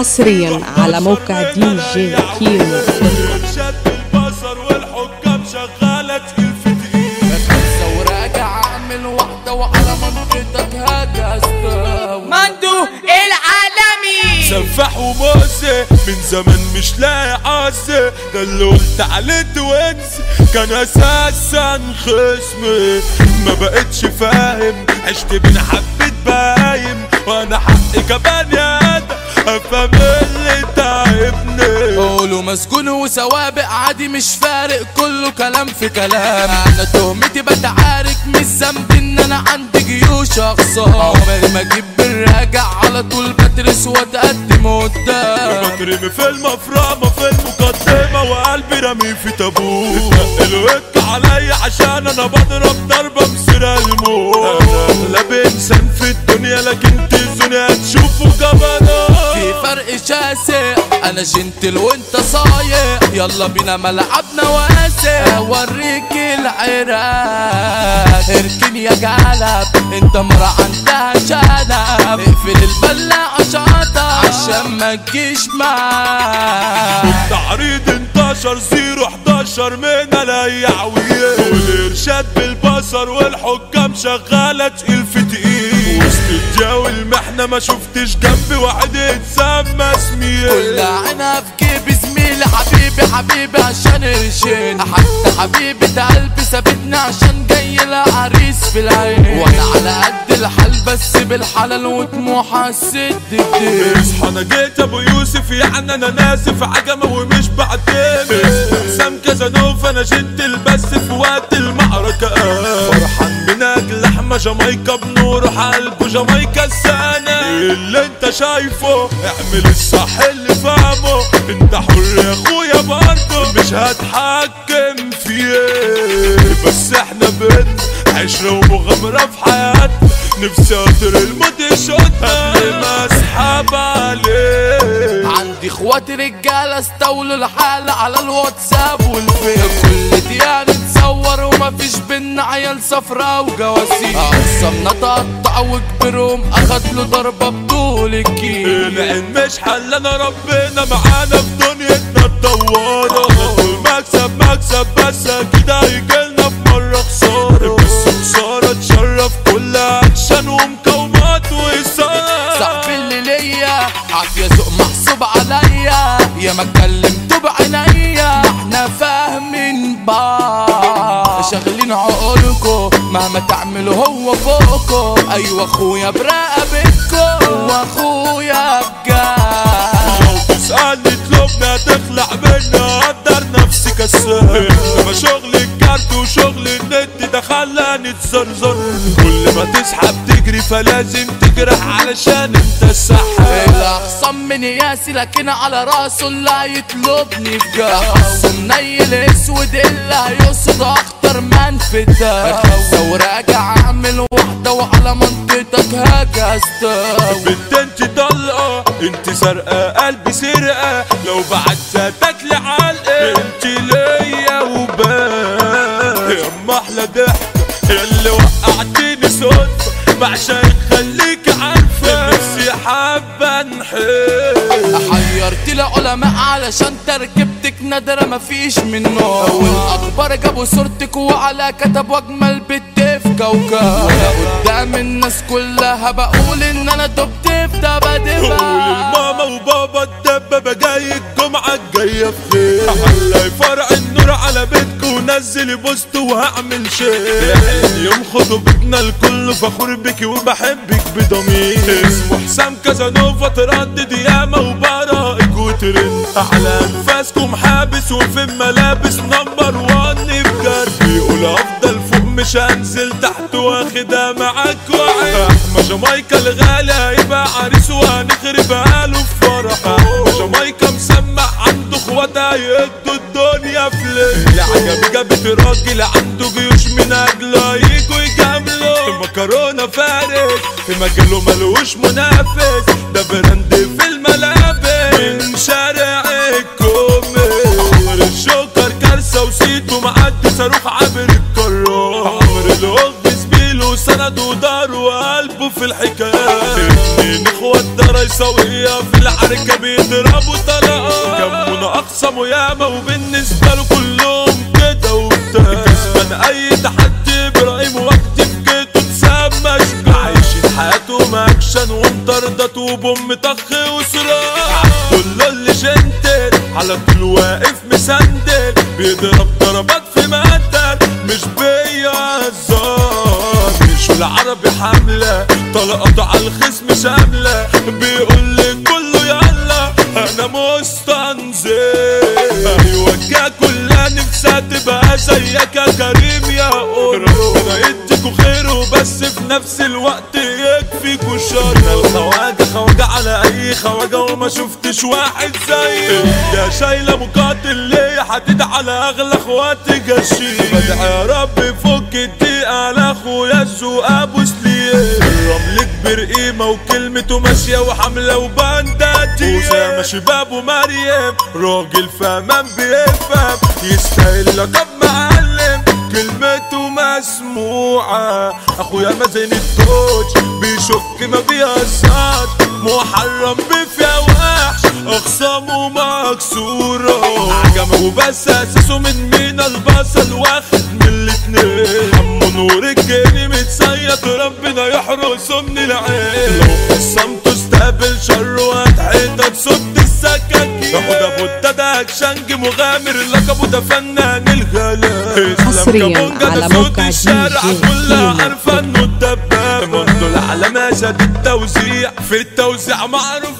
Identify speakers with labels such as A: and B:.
A: حصريا على موقع دي جي كيمو
B: شد البصر والحكام شغالة تقيل في تقيل
C: خمسة وراجع اعمل واحدة وعلى منطقتك هاجي استوي
D: مندو العالمي.
B: سفاح ومؤذي من زمان مش لاقي عزة. ده اللي قلت عليه توينز كان أساسا خصمي. ما بقتش فاهم عشت بين حبة بايم وأنا حقي كبني
C: آدم مسجون وسوابق عادي مش فارق كله كلام في كلام. أنا تهمتي بتعارك مش ذنبي إن أنا عندي جيوش. اخسر عمري ما أجيب بالراجع على طول بدرس وأتقدم قدام.
B: بترمي في المفرمة في المقدمة رمي في تابوت الوك عليا عشان أنا بضرب ضربة بسرعة الموت لا بإنسان في الدنيا لكن تزوني هتشوفوا جبنات
C: في فرق شاسع أنا جنتل وأنت صايع. يلا بينا ملعبنا واسع أوريك العراق. اركن يا جلب انت مرة عندها شنب. اقفل البلاعة شاطة عشان ما تجيش معاك.
B: تعريض انتشر زيرو 11 من الهيعوية والإرشاد بالبصر والحكام شغالة تقيل في تقيل. وسط الجو المحنة ما شفتش جنبي واحد يتسمى اسمي.
C: كل عينها في زميلي حبيبي حبيبي عشان قرشين حتى حبيبة قلبي سابتني عشان جاي لها في العين. وأنا على قد الحال بس بالحلال وطموح الدين.
B: اصحى أنا جيت ابو يوسف يعني أنا ناسف عجمه ومش بعتمد حسام كازانوف أنا شدت البس في وقت المعركة. جامايكا بنور قلبه جامايكا السنة. اللي أنت شايفه اعمل الصح اللي فاهمه أنت حر يا أخويا برضه مش هتحكم فيه. بس إحنا بنت عشرة ومغامرة في حياتنا. نفسي أطير الموت ما أسحب عليه
C: عندي إخواتي رجاله أستولوا الحالة على الواتساب والفيس. كل دقيقة بينا عيال صفرا وجواسيس. اقسمنا تقطع وكبرهم أخد له ضربة بطول الكيل
B: العين مش حلنا ربنا معانا في دنيتنا الدوارة. طول مكسب مكسب بس أكيد هيجيلنا في مرة خسارة. بس خسارة تشرف كل اكشن ومقاومات وإثارة
C: صاحبي اللي ليا عافية ذوق محسوب عليا. يا ما اتكلمتوا بعينيا إحنا فاهمين بعض. عقولكم مهما تعملوا هو فوقكم أيوه أخويا برقبتكم وأخويا بجد
B: تسألني تلومنا تخلع منا قدر نفسي كسر. انما شغل الكارت وشغل النت ده خلاني تزرزر. كل ما تسحب تجري فلازم تجرح علشان انت
C: الاخصم من ياسي لكن على راسه اللي هيطلبني بجد اخصم نيل اسود اللي هيقصد اخطر من في ده لو راجع اعمل واحدة وعلى منطقتك
B: بنت انت طلقة انت سرقة قلبي سرقة. لو بعد ذاتك لعلقة انت ليا يا أم أحلى ضحكة يا اللي وقعتني صدفة بعشق
C: علشان تركبتك نادرة مفيش منه. والاخبار جابوا صورتك وعلى كتب وأجمل بنت في كوكب قدام الناس كلها بقول إن أنا دبت في دبا
B: قول الماما وبابا الدبابة جاي الجمعة الجاية في خير. حلي فرع النور على بيتكو ونزلي بوست وهعمل شيء يوم خطوبتنا الكل فخور بك وبحبك بضمير. اسمه حسام كازانوفا تردد ياما وبراءك وترند على انفاسكم حابس وفي ملابس نمبر وان بجد بيقول أفضل فوق مش هنزل تحت واخدها معاك وعين احمى جامايكا الغالي هيبقى عريس وهنخربها له في فرح احمى جامايكا مسمع عنده اخواتها يدوا الدنيا فليك اللي عجب جابت راجل عنده جيوش من اجله يجوا يجاملوا. مكرونه فارس في مجاله ملوش منافس. ده براند وقلبه في الحكايات اتنين اخوات درجة الريساوية في العركة بيضربوا طلقات كمونا أقسموا ياما وبالنسبة له كلهم كده وبتاع. كسبان أي تحدي إبراهيم وقت في جيته تسمى شجاع. عايشين حياتهم أكشن ومطاردات وبوم طخ وصراع. كله اللي جنتل على طول واقف مسندل. بيضرب ضربات في مقتل مش بيهزر. مش العربي حملة زيك يا كريم يا قول ربنا يديكوا خيره بس في نفس الوقت يكفيكوا شر الخواجة خواجة على أي خواجة وما شفتش واحد زي يا شايلة مقاتل ليه حديد على أغلى أخواتي جشيم بدعي يا رب يفك الضيقة على اخويا أبو سليم. الرمل كبير قيمة وكلمته ماشية وحملة وبنداتي. وزي شباب ومريم راجل فهمان بيفهم. يستاهل لقب معلم كلمته مسموعة. أخويا مازن التوج بيشك ما بيهزرش محرم بفيا وحش أخصامه مكسورة. عجمه وبس أساسه من مين البصل واخد من الاتنين حمو نور الجاني متصيد. ربنا يحرسه من العين. لو خصمته استقبل شر وهتحيطك صد السكاكين. ياخد أبو الددا شنج مغامر. لقبه ده فنان الغلا
A: حصرياً على موقع
B: الدبابة. منذ العالم زاد التوزيع. في التوزيع معروف